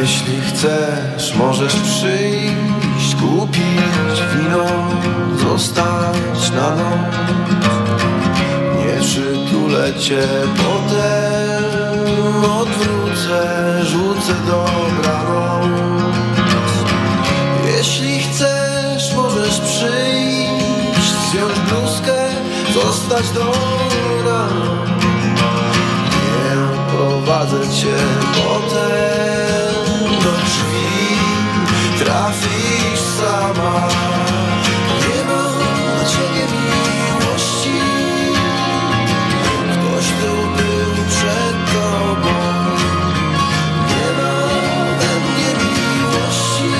Jeśli chcesz, możesz przyjść, kupić wino, zostać na noc. Nie przytulę cię, potem odwrócę, rzucę dobranoc. Jeśli chcesz, możesz przyjść, zdjąć bluzkę, zostać do rana. Nie prowadzę cię potem trafisz sama. Nie ma dla ciebie miłości, ktoś tu był przed tobą. Nie ma we mnie miłości,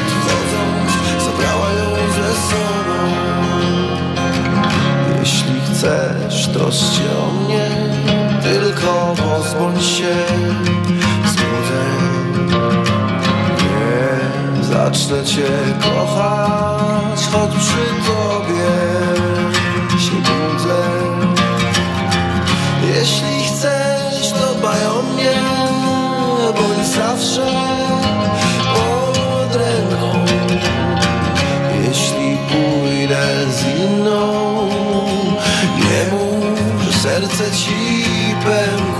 odchodząc zabrała ją ze sobą. Jeśli chcesz, troszcz o mnie Tylko pozbądź się zacznę cię kochać Choć przy tobie się budzę. Jeśli chcesz, to dbaj o mnie Bądź zawsze pod ręką. Jeśli pójdę z inną Nie mów, że serce ci pękło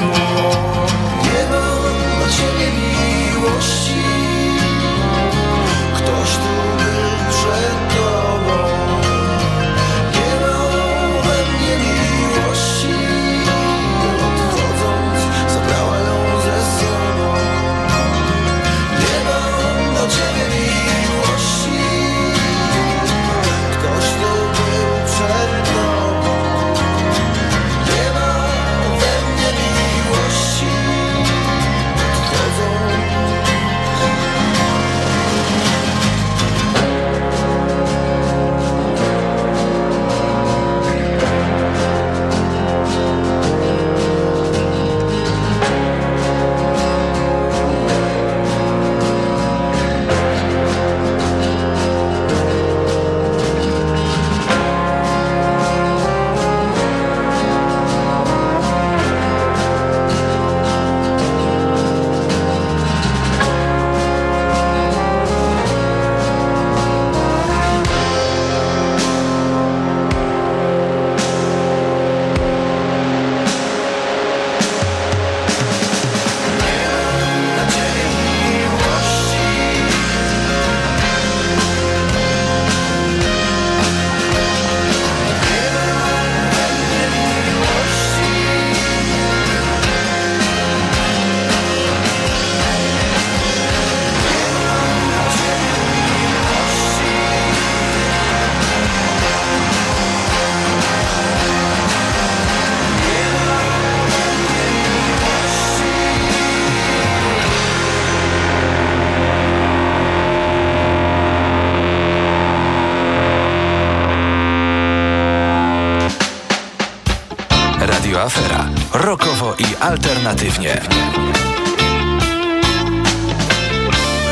alternatywnie.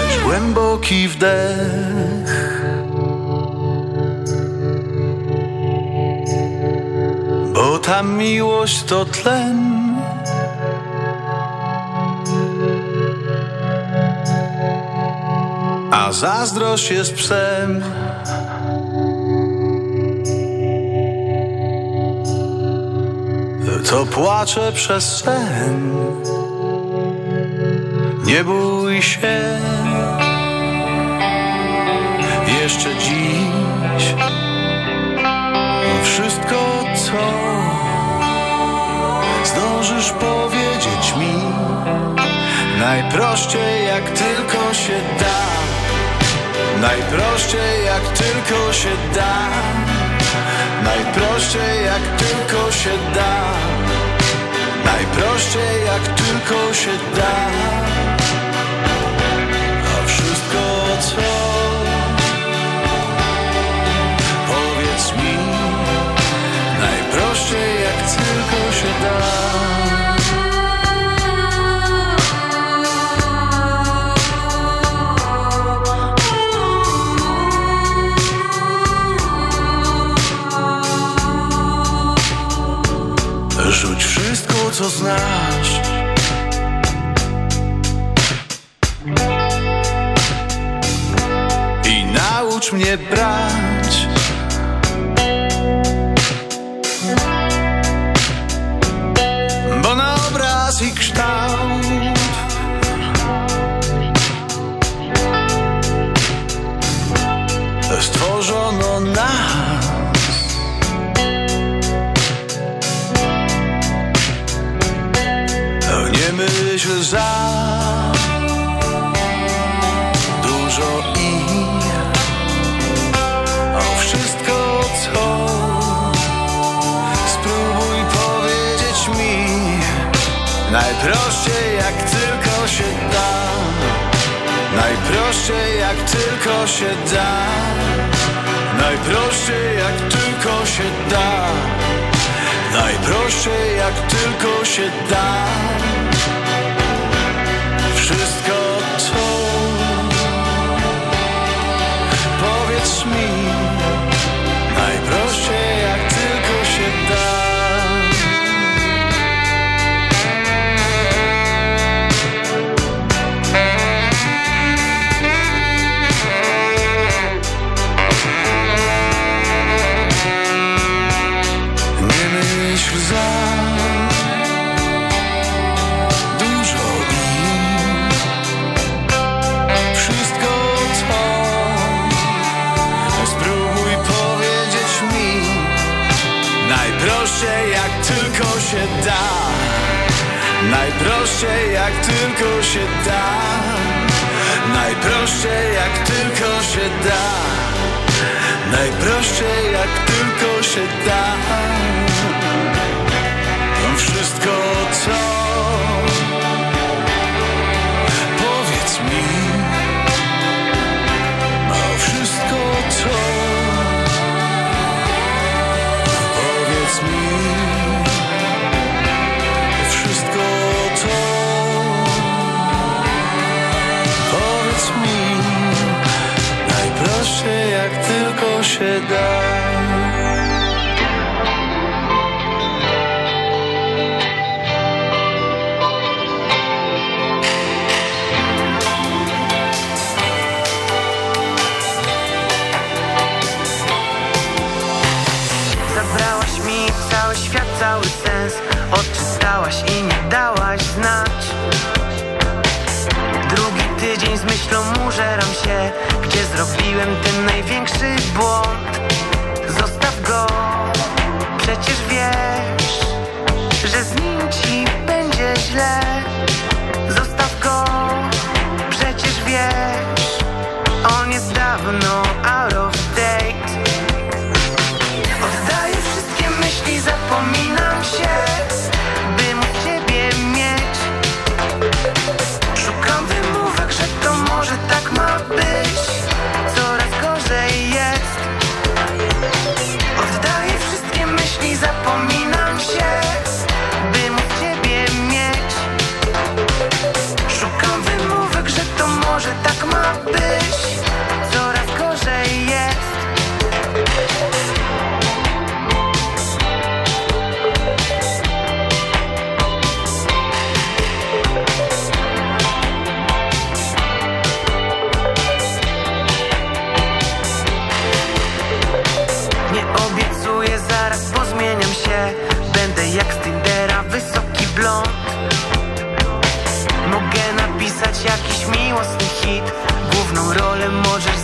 Weź głęboki wdech. Bo ta miłość to tlen. A zazdrość jest psem To płacze przez sen. Nie bój się. Jeszcze dziś Wszystko co Zdążysz powiedzieć mi Najprościej jak tylko się da. Najprościej jak tylko się da Najprościej jak tylko się da. Najprościej jak tylko się da co znasz. I naucz mnie brać Najprościej jak tylko się da. Najprościej jak tylko się da. Najprościej jak tylko się da. Najprościej jak tylko się da. Najprościej jak tylko się da. Najprościej jak tylko się da. Najprościej jak tylko się da. To wszystko co przyda. Zabrałaś mi cały świat, cały sens. Odczytałaś i nie dałaś znać. Drugi tydzień z myślą mużeram się. Zrobiłem ten największy błąd. Zostaw go. Przecież wiesz Że z nim ci będzie źle. Zostaw go. Przecież wiesz On jest dawno out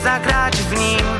zagrać w nim.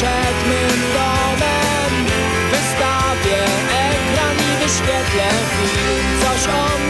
przed mym domem. Wystawię ekran i wyświetlę film. Coś o mnie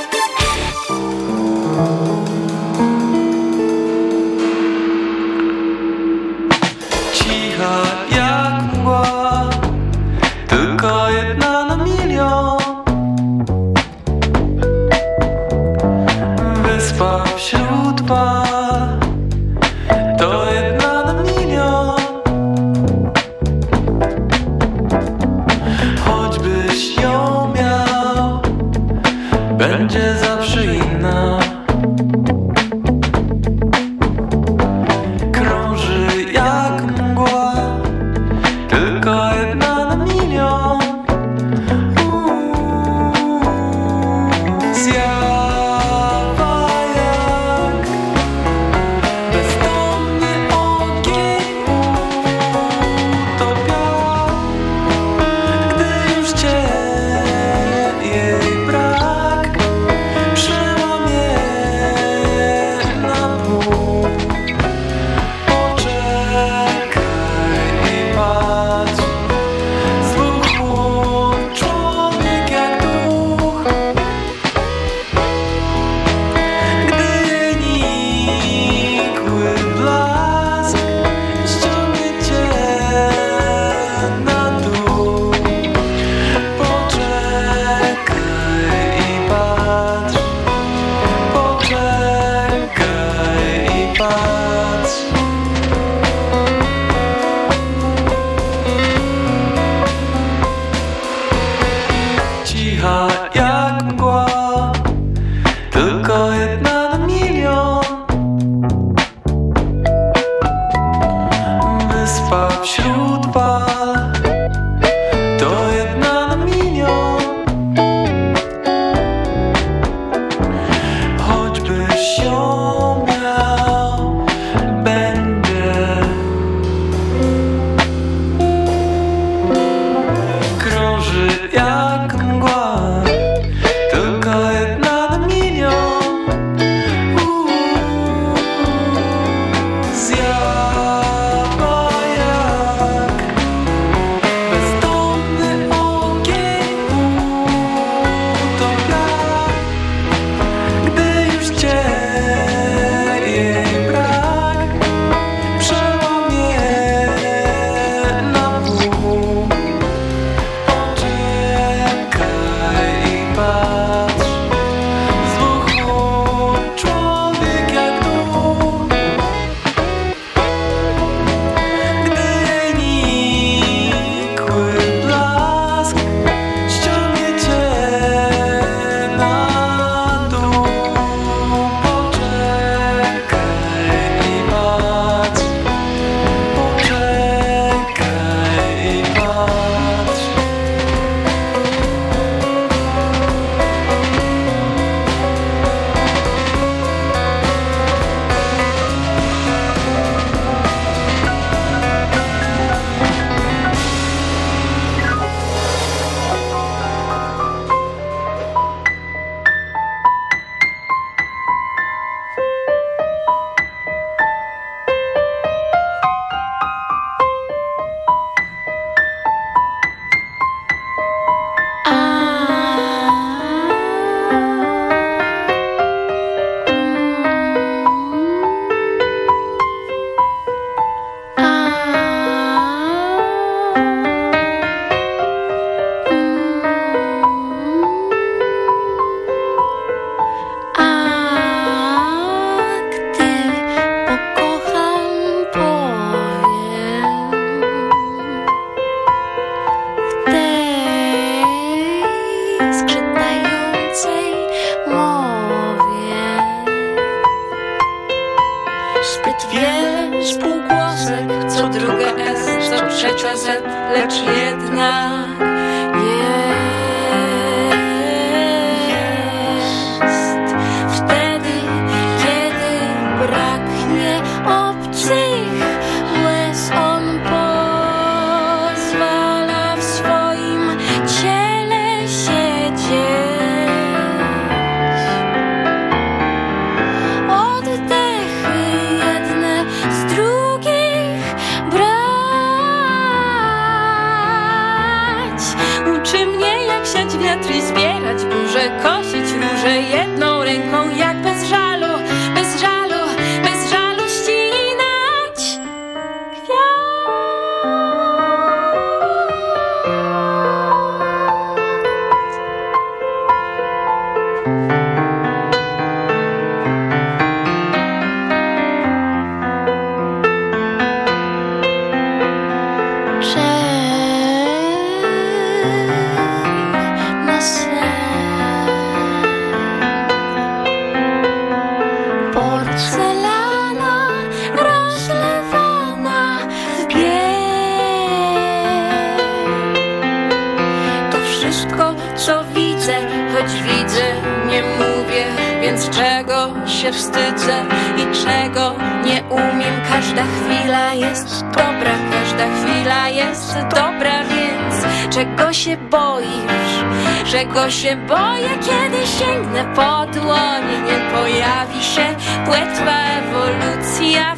Czego się boję, kiedy sięgnę po dłonie? Nie pojawi się płetwa ewolucja.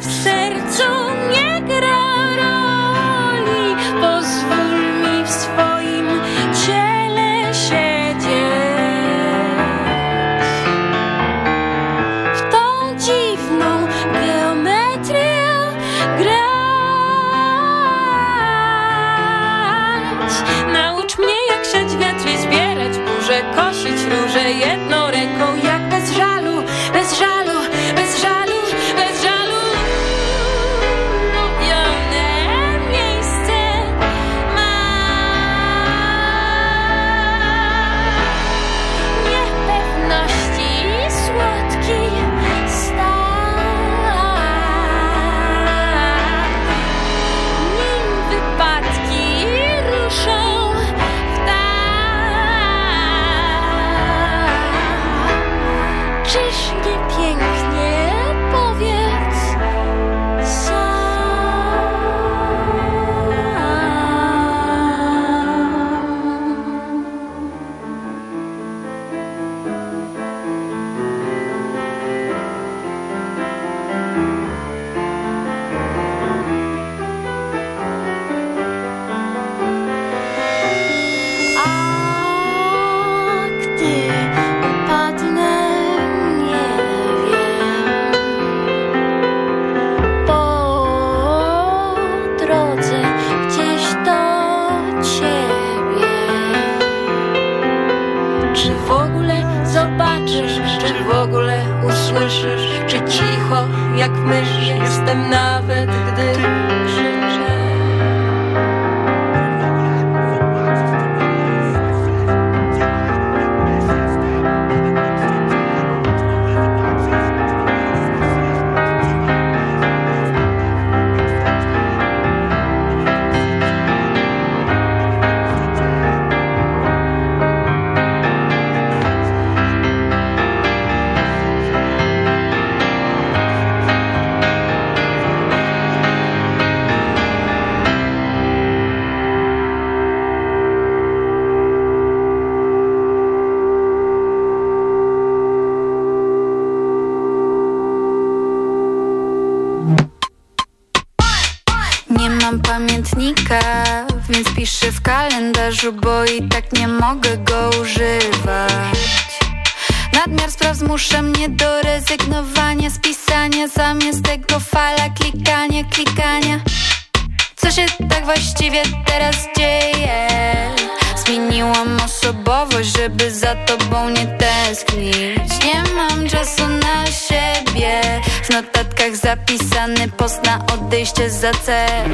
Osobowość, żeby za tobą nie tęsknić. Nie mam czasu na siebie. W notatkach zapisany post na odejście za cel.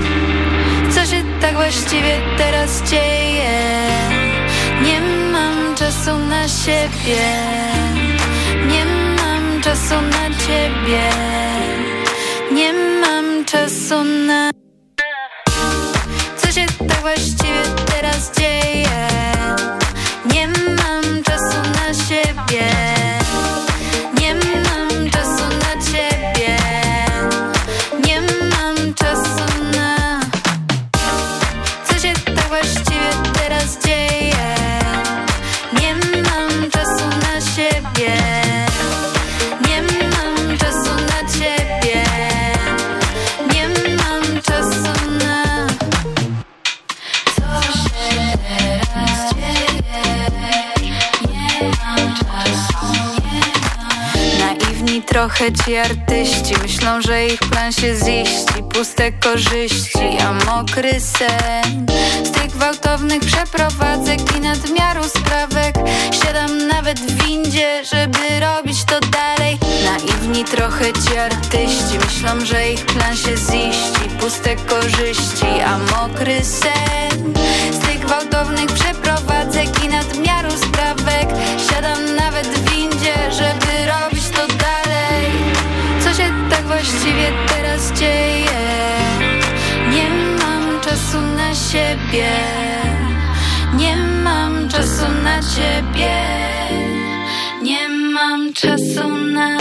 Co się tak właściwie teraz dzieje? Nie mam czasu na siebie. Nie mam czasu na ciebie. Nie mam czasu na Co się tak właściwie teraz dzieje? Siebie trochę ci artyści Myślą, że ich plan się ziści. Puste korzyści, a mokry sen. Z tych gwałtownych przeprowadzek i nadmiaru sprawek. Siadam nawet w windzie, żeby robić to dalej. Naiwni trochę ci artyści Myślą, że ich plan się ziści. Puste korzyści, a mokry sen. Z tych gwałtownych przeprowadzek właściwie teraz dzieje? Nie mam czasu na siebie Nie mam czasu na ciebie Nie mam czasu na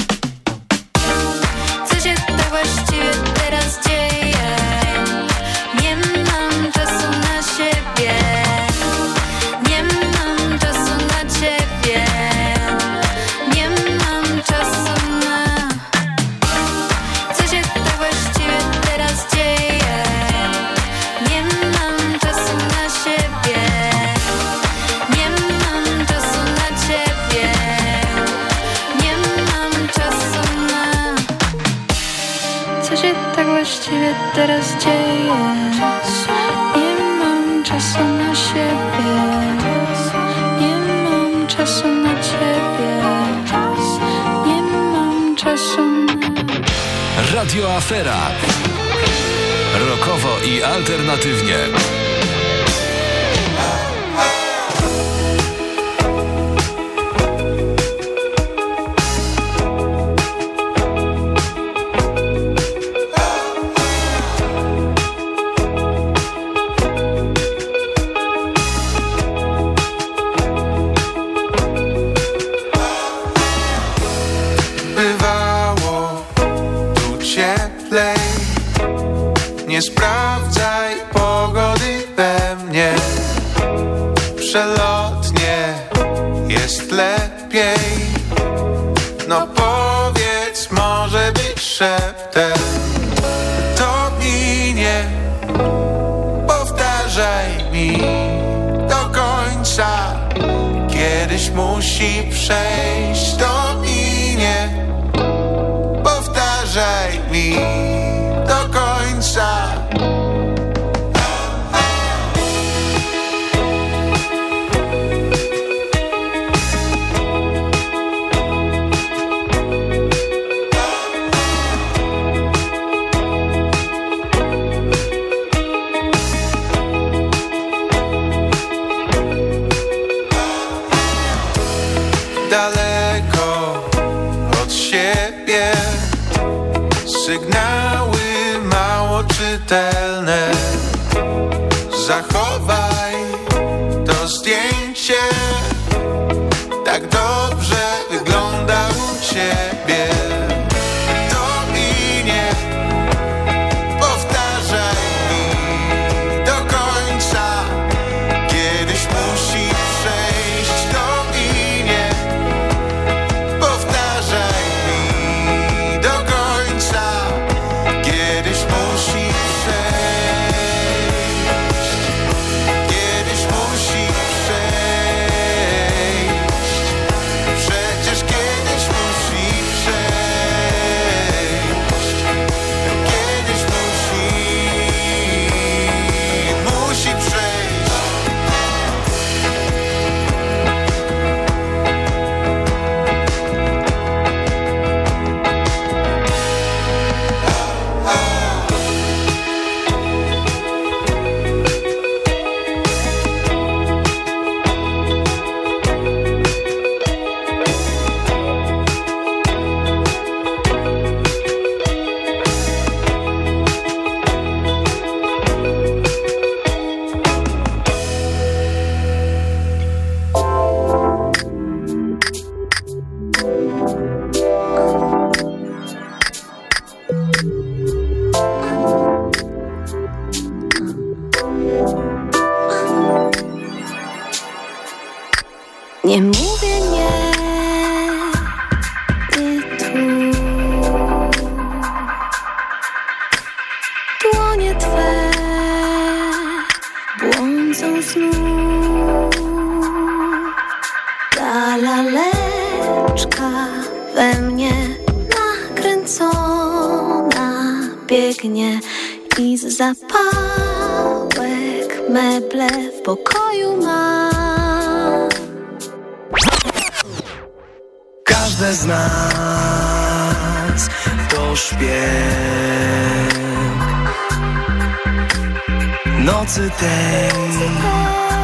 nocy tej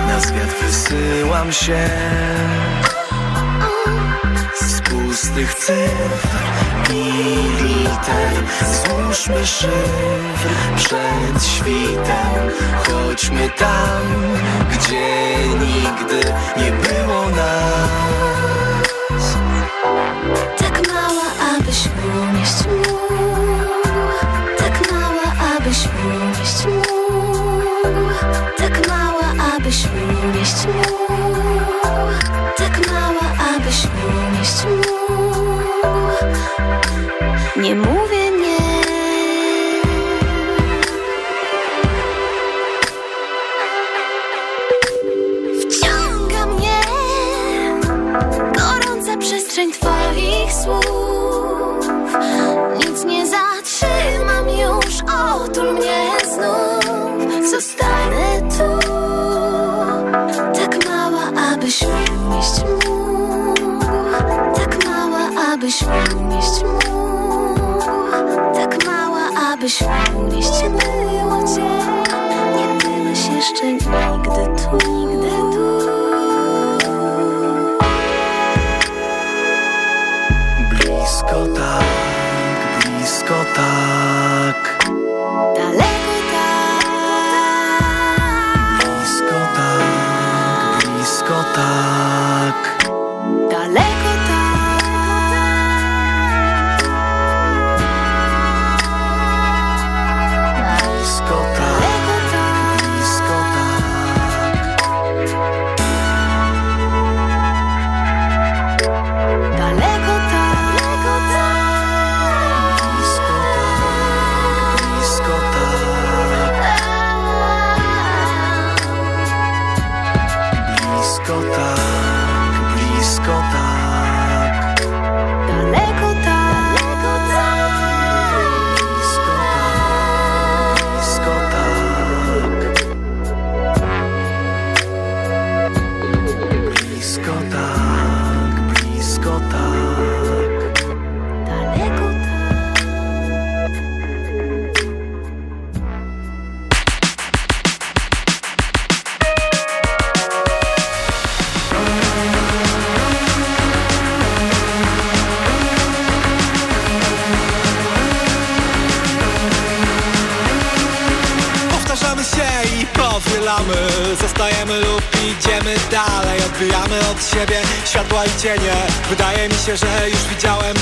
Na świat wysyłam się. Z pustych cyfr i liter. Złóżmy szyfr przed świtem. Chodźmy tam, gdzie nigdy nie było nas. Tak mała, abyś umieścił umieść much. Tak mała, abyś umieść Nie mówię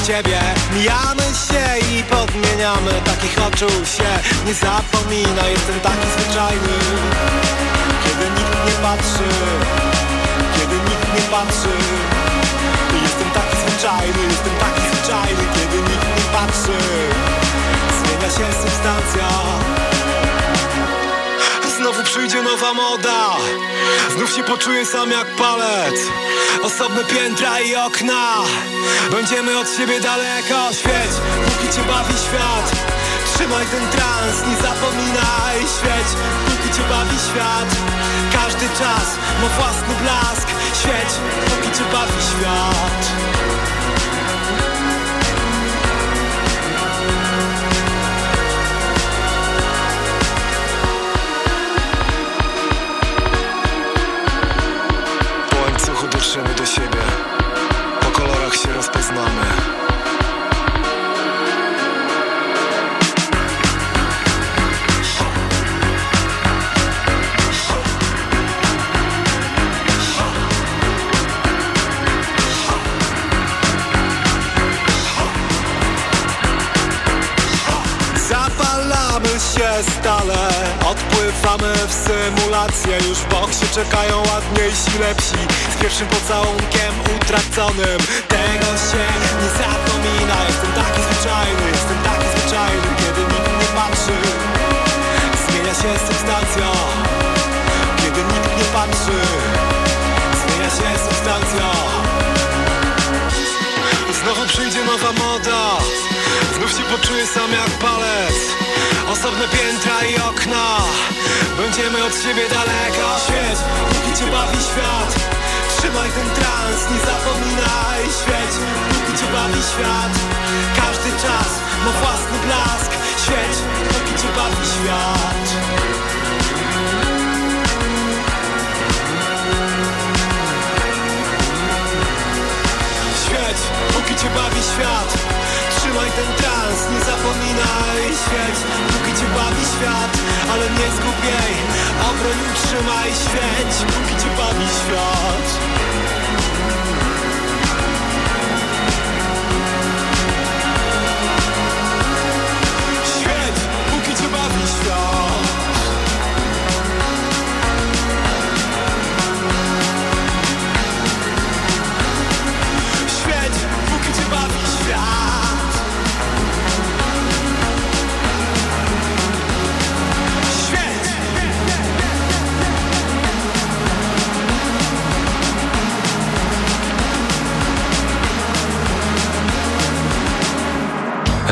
ciebie Mijamy się i podmieniamy Takich oczu się. Nie zapomina Jestem taki zwyczajny. Kiedy nikt nie patrzy Kiedy nikt nie patrzy. Jestem taki zwyczajny, jestem taki zwyczajny. Kiedy nikt nie patrzy Zmienia się substancja Znowu przyjdzie nowa moda. Znów się poczuję sam jak palec. Osobne piętra i okna. Będziemy od siebie daleko. Świeć, póki cię bawi świat. Trzymaj ten trans, nie zapominaj. Świeć, póki cię bawi świat. Każdy czas ma własny blask. Świeć, póki cię bawi świat się stale Odpływamy w symulację. Już w boksie czekają ładniejsi, lepsi pierwszym pocałunkiem utraconym. Tego się nie zapomina. Jestem taki zwyczajny, jestem taki zwyczajny Kiedy nikt nie patrzy. Zmienia się substancja Kiedy nikt nie patrzy. Zmienia się substancja. Znowu przyjdzie nowa moda. Znów się poczuję sam jak palec. Osobne piętra i okna. Będziemy od siebie daleko Świeć, póki cię bawi świat Trzymaj ten trans, nie zapominaj Świeć, póki cię bawi świat Każdy czas ma własny blask. Świeć, póki cię bawi świat. Świeć, póki cię bawi świat Trzymaj ten trans, nie zapominaj Świeć, póki cię bawi świat Ale nie zgub jej Obroń, utrzymaj świeć. Póki cię bawi świat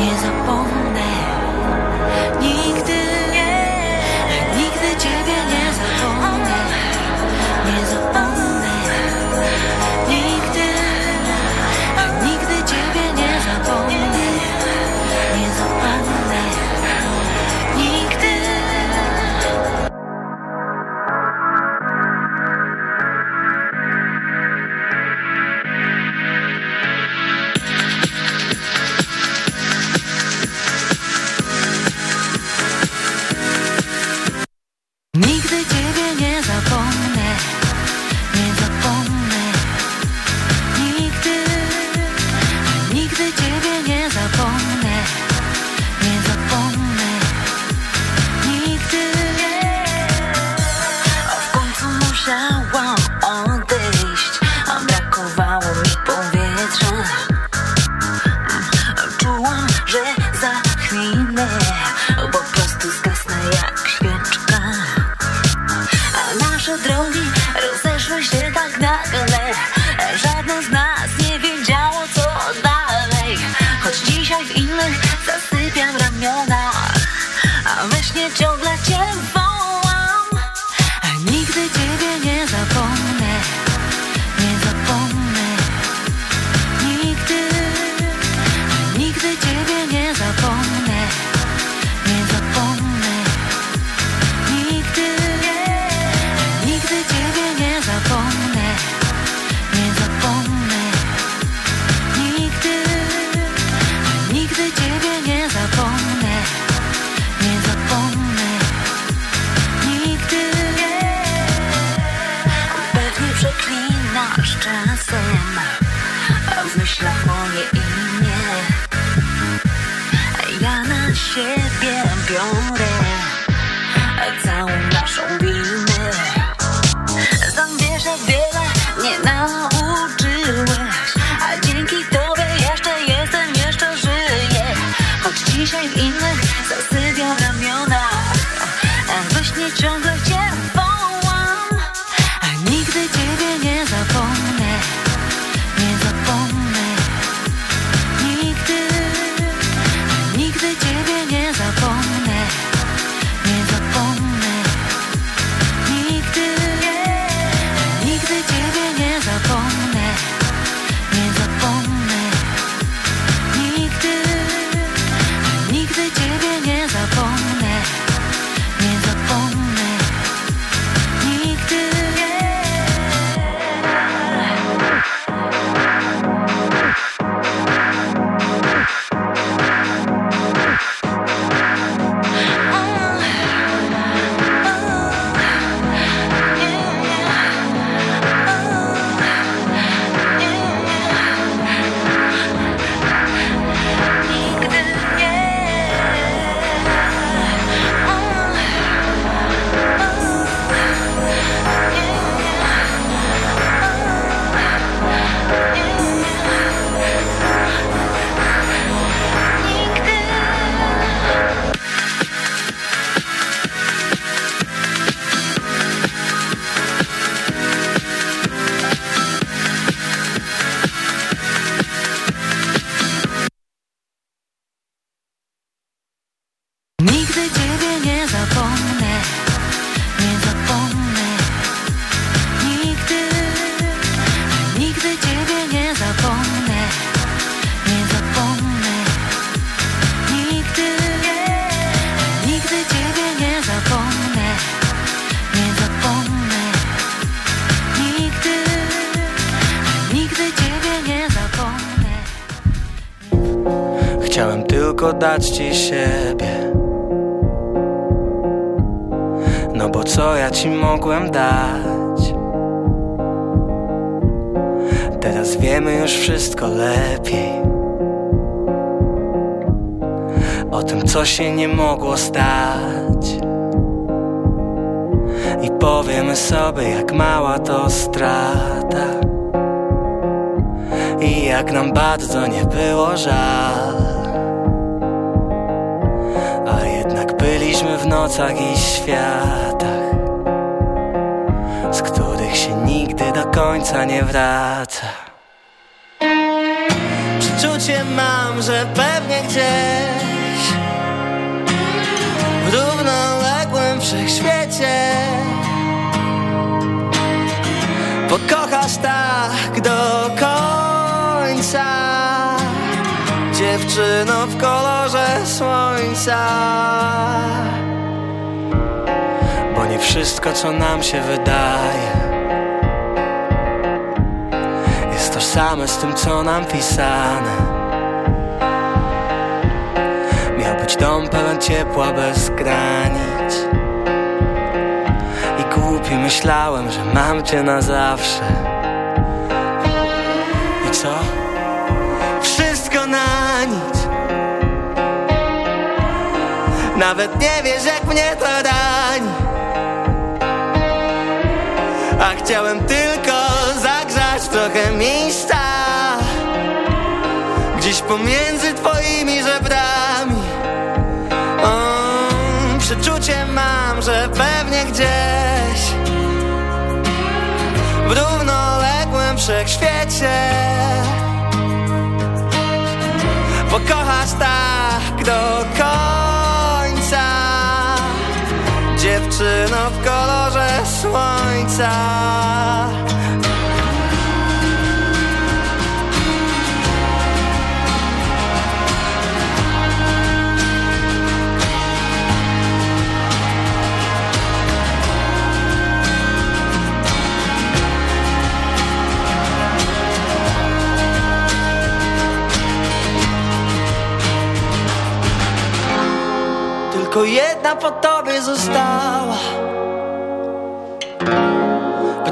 is a Aż czasem w myślach moje imię. Ja na siebie biorę dać ci siebie. No bo co ja ci mogłem dać? Teraz wiemy już wszystko lepiej. O tym co się nie mogło stać. I powiemy sobie jak mała to strata. I jak nam bardzo nie było żal w nocach i światach Z których się nigdy do końca nie wraca. Przeczucie mam, że pewnie gdzieś W równoległym wszechświecie Pokochasz tak do końca. Dziewczyno w kolorze słońca nie wszystko co nam się wydaje. Jest tożsame z tym co nam pisane. Miał być dom pełen ciepła bez granic. I głupi myślałem, że mam cię na zawsze. I co? Wszystko na nic. Nawet nie wiesz jak mnie to rani A chciałem tylko zagrzać trochę miejsca Gdzieś pomiędzy twoimi żebrami. O, Przeczucie mam, że pewnie gdzieś W równoległym wszechświecie. Pokochasz tak do końca. Dziewczyno w kolorze słońca. Tylko jedna po tobie została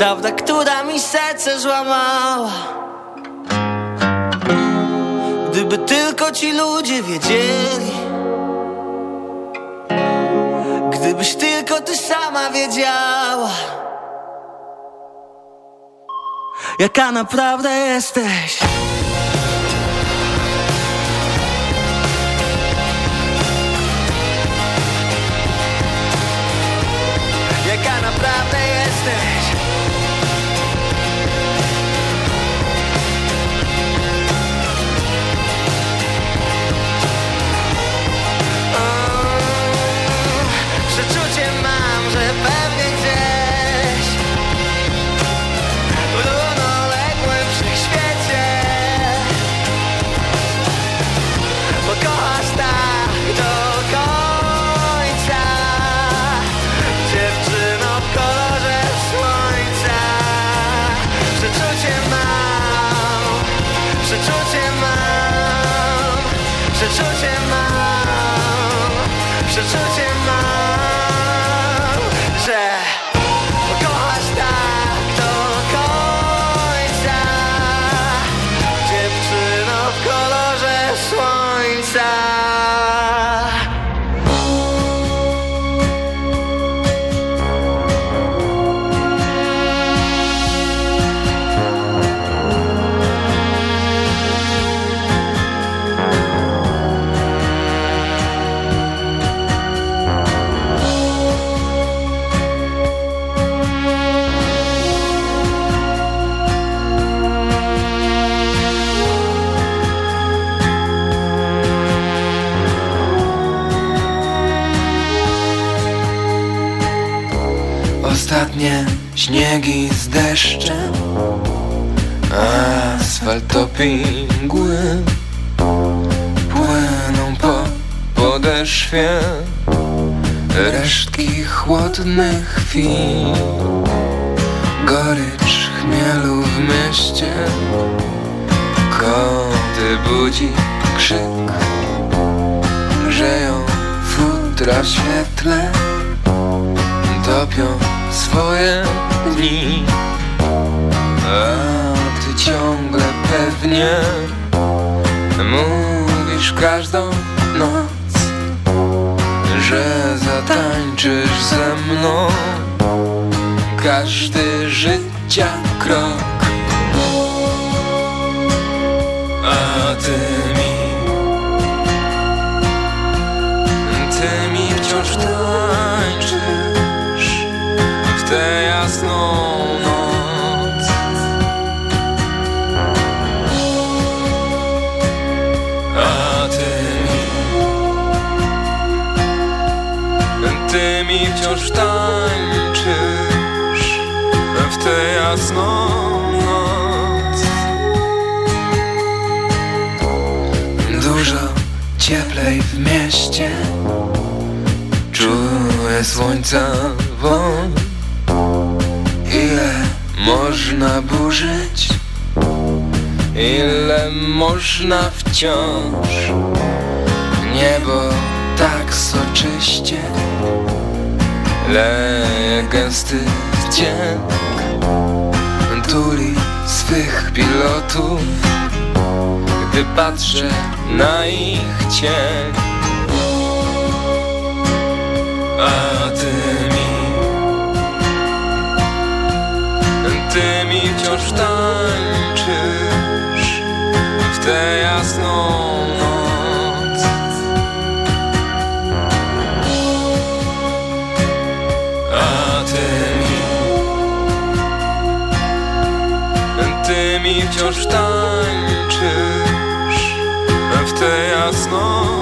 Prawda, która mi serce złamała. Gdyby tylko ci ludzie wiedzieli. Gdybyś tylko ty sama wiedziała. Jaka naprawdę jesteś śniegi z deszczem Asfalt mgły Płyną po podeszwie. Resztki chłodnych chwil Gorycz chmielu w mieście. Koty budzi krzyk Grzeją futra świetle Topią swoje dni. A ty ciągle pewnie Mówisz każdą noc Że zatańczysz ze mną. Każdy życia krok jasną noc. Dużo cieplej w mieście. Czuję słońca woń Ile można burzyć? Ile można wciąż? Niebo tak soczyście. Leje gęsty wdzięk Tuli swych pilotów Gdy patrzę na ich cień. A ty mi Ty mi wciąż tańczysz w tę jasną wciąż tańczysz. W tę jasną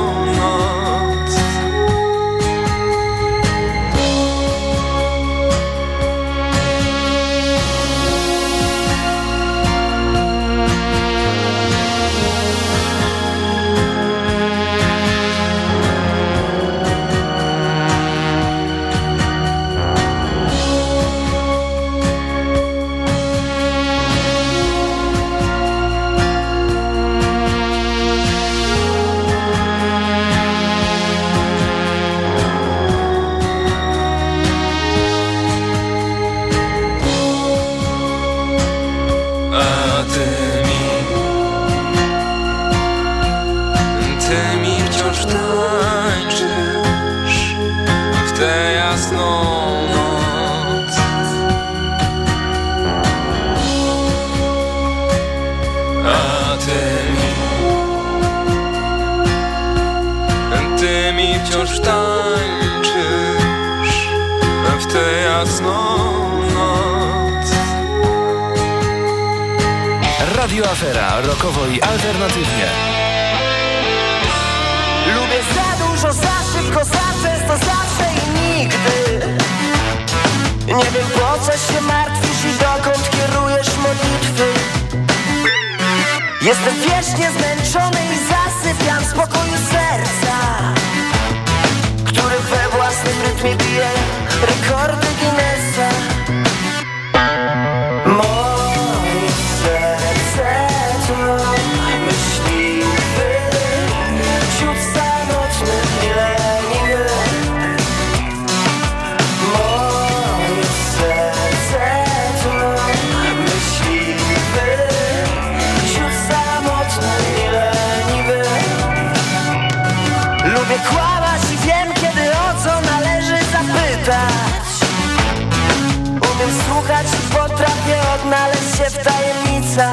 serca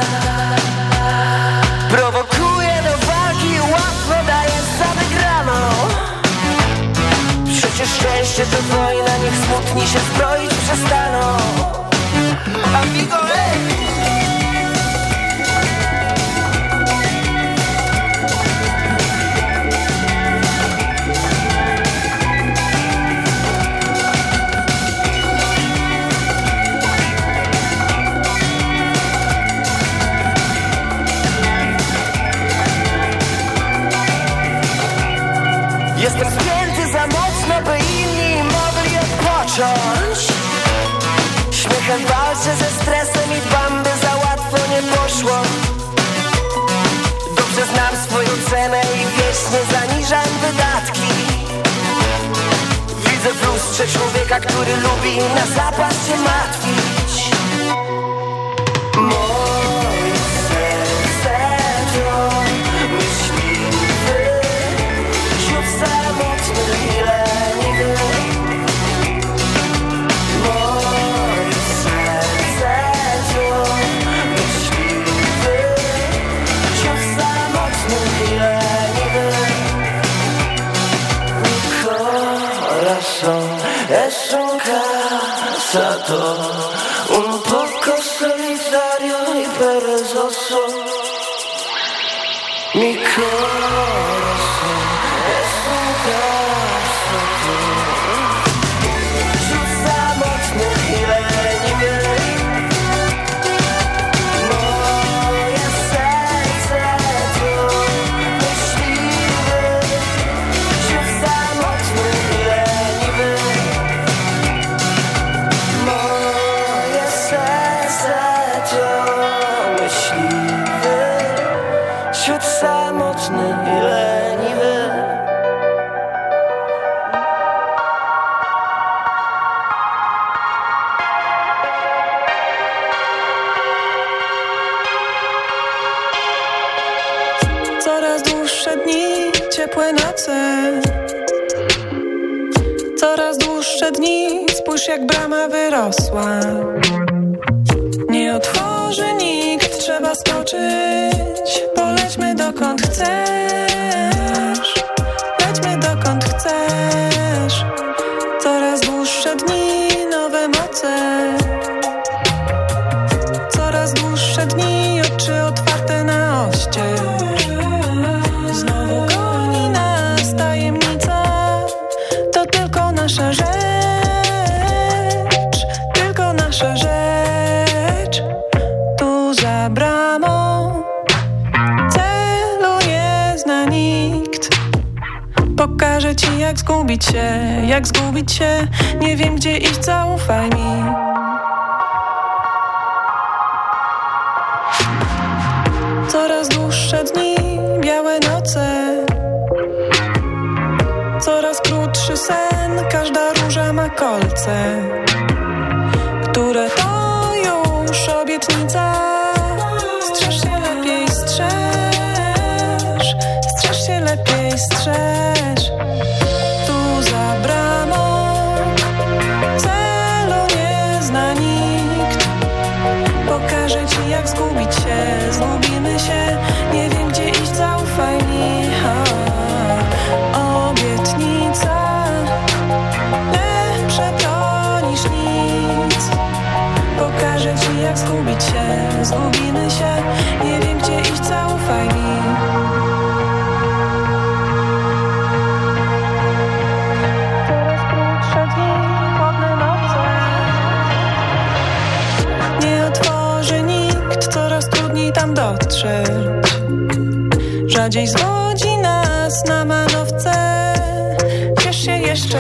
Prowokuje do walki, łatwo daje za wygraną Przecież szczęście to wojna, niech smutni się zbroić przestaną. Amigos walczę ze stresem i dbam, by za łatwo nie poszło. Dobrze znam swoją cenę i wiecznie zaniżam wydatki. Widzę w lustrze człowieka, który lubi i na zapas się martwi. Sato. jak zgubić się, jak zgubić się? Nie wiem gdzie iść, zaufaj mi. Coraz dłuższe dni, białe noce. Coraz krótszy sen, każda róża ma kolce Które to już obietnica. Strzeż się lepiej, strzeż. Strzeż się lepiej, strzeż. Zgubić się Zgubimy się. Nie wiem gdzie iść, zaufaj mi. Obietnica. Lepsze to niż nic. Pokażę ci jak zgubić się. Zgubimy się. Nie wiem gdzie iść, zaufaj mi tam dotrzeć Rzadziej zwodzi nas na manowce. Ciesz się jeszcze,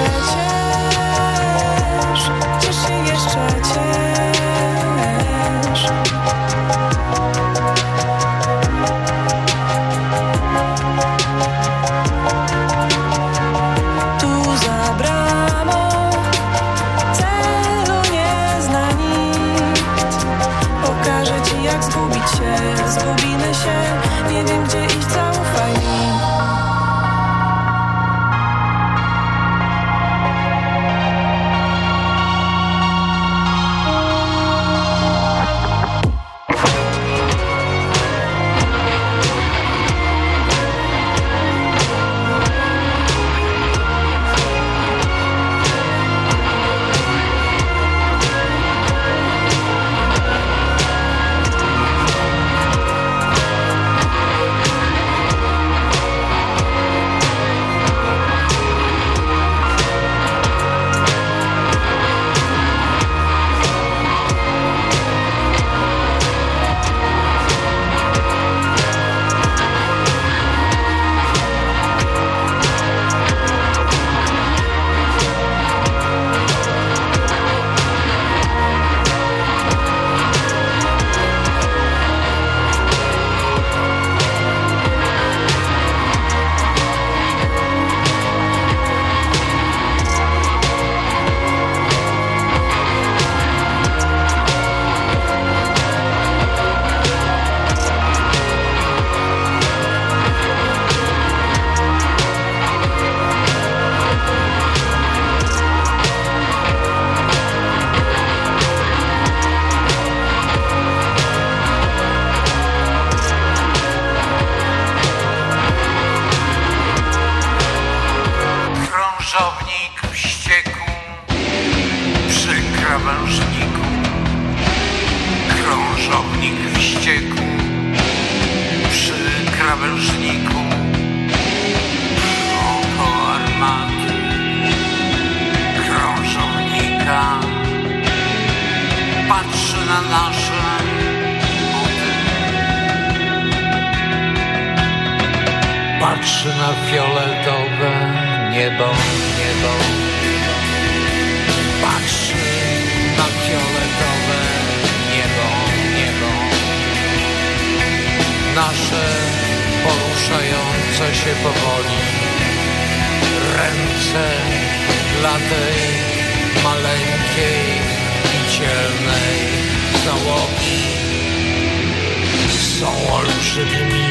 są olbrzymimi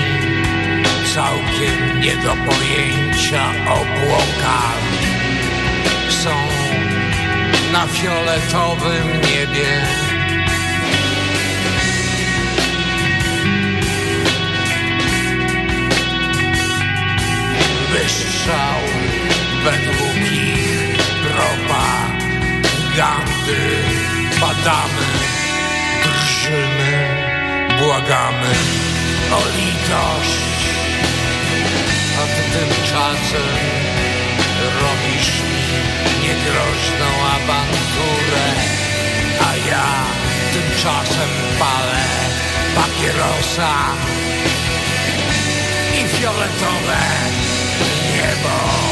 całkiem nie do pojęcia obłokami. Są na fioletowym niebie. Wystrzał według ich propagandy badamy, drżymy, błagamy o litość. A ty tymczasem robisz mi niegroźną awanturę, a ja tymczasem palę papierosa i fioletowe niebo.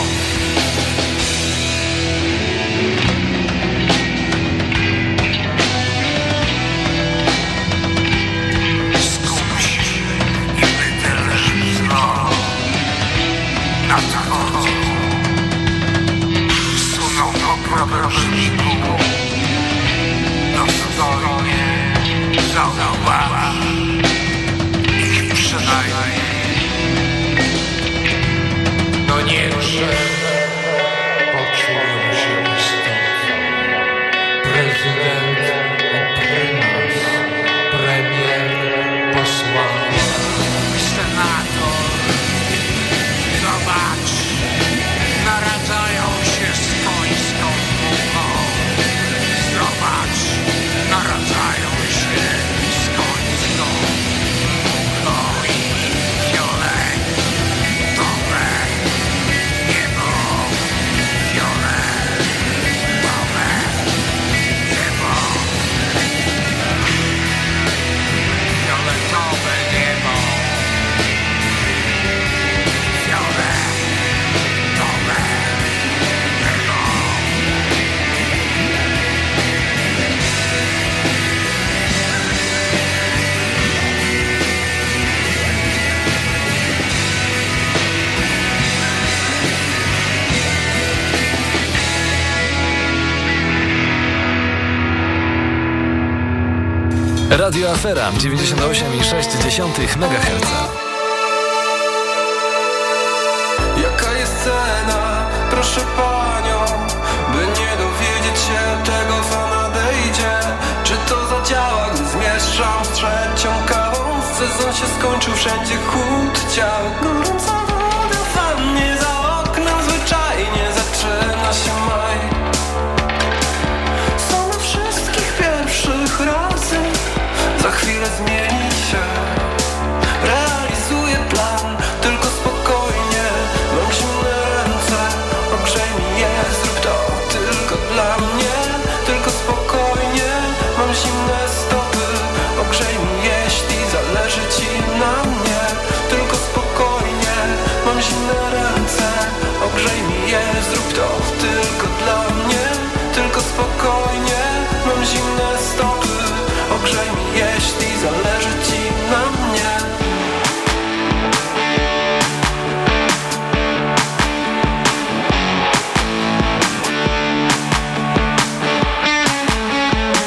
Suną po krawężniku dostojnie zauważ ich przynajmniej. No poczują Afera 98,6 MHz. Jaka jest cena, proszę panią, by nie dowiedzieć się tego, co nadejdzie? Czy to zadziała, gdy zmieszczam z trzecią kawą? Sezon się skończył, wszędzie chłód ciał, gorąca Zrób to tylko dla mnie Tylko spokojnie. Mam zimne stąd